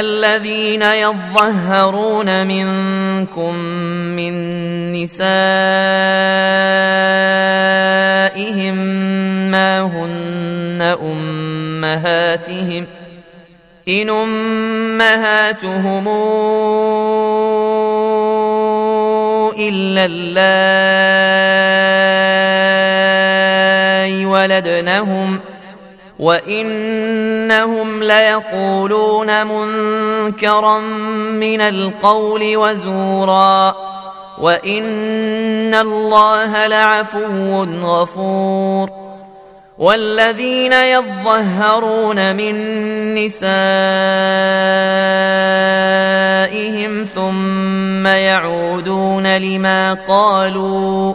الذين يظهرون منكم من نسائهم ما هن أمهاتهم إن أمهاتهم إلا اللائي ولدنهم وانهم ليقولون منكرا من القول وزورا وان الله لعفو غفور والذين يظهرون من نسائهم ثم يعودون لما قالوا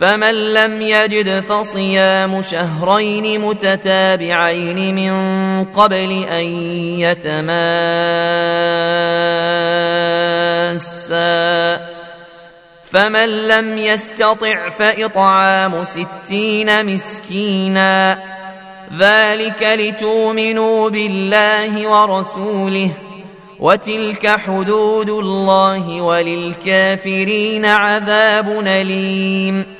فمن لم يجد فصيام شهرين متتابعين من قبل أن يتماسا. فمن لم يستطع فإطعام ستين مسكينا. ذلك لتؤمنوا بالله ورسوله وتلك حدود الله وللكافرين عذاب أليم.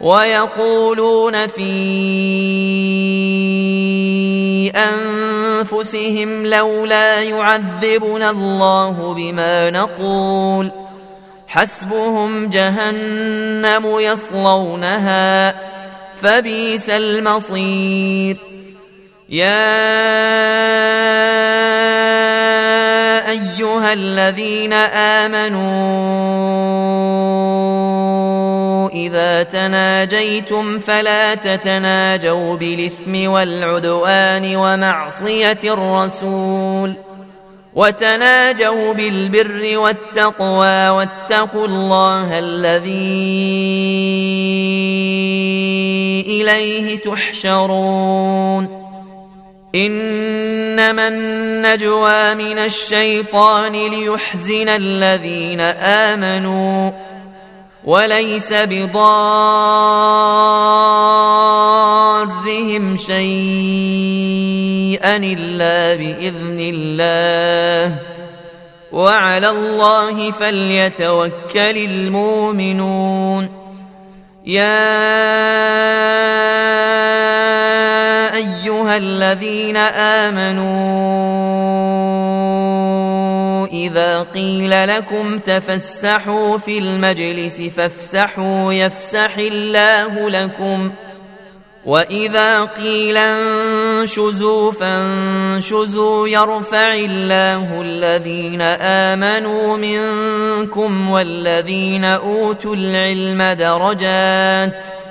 ويقولون في أنفسهم لولا يعذبنا الله بما نقول حسبهم جهنم يصلونها فبئس المصير يا أيها الذين آمنوا إذا تناجيتم فلا تتناجوا بالإثم والعدوان ومعصية الرسول. وتناجوا بالبر والتقوى واتقوا الله الذي إليه تحشرون. إنما النجوى من الشيطان ليحزن الذين آمنوا. وليس بضارهم شيئا إلا بإذن الله. وعلى الله فليتوكل المؤمنون. يا أيها الذين آمنوا لكم تفسحوا في المجلس فافسحوا يفسح الله لكم. وإذا قيل انشزوا فانشزوا يرفع الله الذين آمنوا منكم والذين أوتوا العلم درجات ۖ.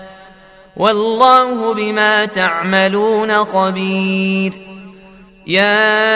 والله بما تعملون خبير. يا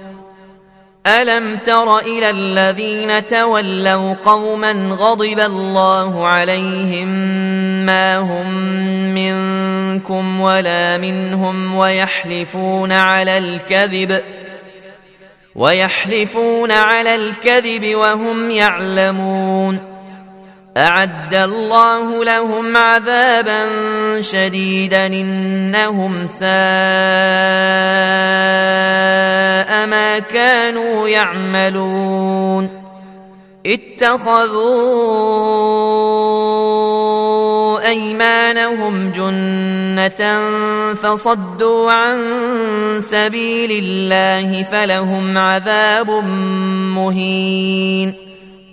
ألم تر إلى الذين تولوا قوما غضب الله عليهم ما هم منكم ولا منهم ويحلفون على الكذب ويحلفون على الكذب وهم يعلمون أعد الله لهم عذابا شديدا إنهم ساء ما كانوا يعملون. اتخذوا أيمانهم جنة فصدوا عن سبيل الله فلهم عذاب مهين.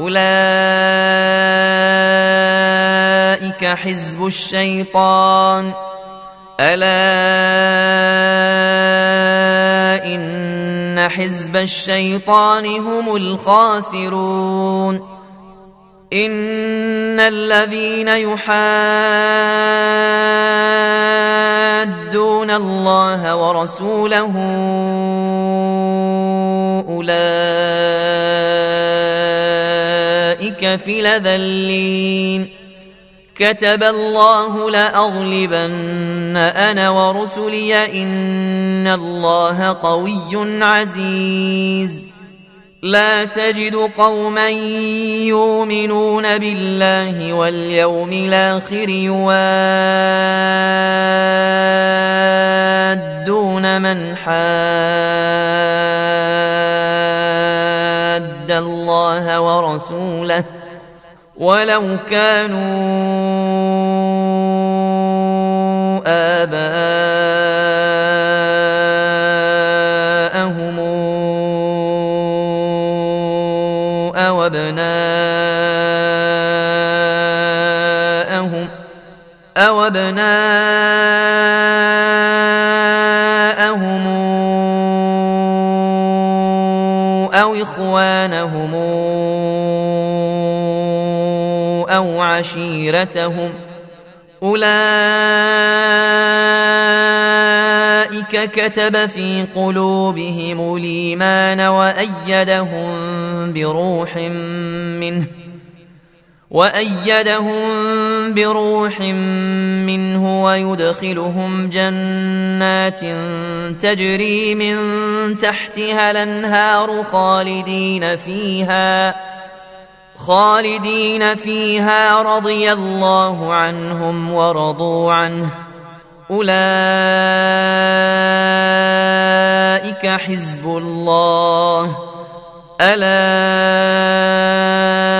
أولئك حزب الشيطان. ألا إن حزب الشيطان هم الخاسرون. إن الذين يحادون الله ورسوله أولئك في لذلين كتب الله لأغلبن أنا ورسلي إن الله قوي عزيز. لا تجد قوما يؤمنون بالله واليوم الآخر يوان من حاد. الله ورسوله ولو كانوا آباءهم أو أبناءهم أو أبناءهم أو إخوانهم أو عشيرتهم أولئك كتب في قلوبهم الإيمان وأيدهم بروح منه وأيدهم بروح منه ويدخلهم جنات تجري من تحتها الأنهار خالدين فيها خالدين فيها رضي الله عنهم ورضوا عنه. أولئك حزب الله. ألا إن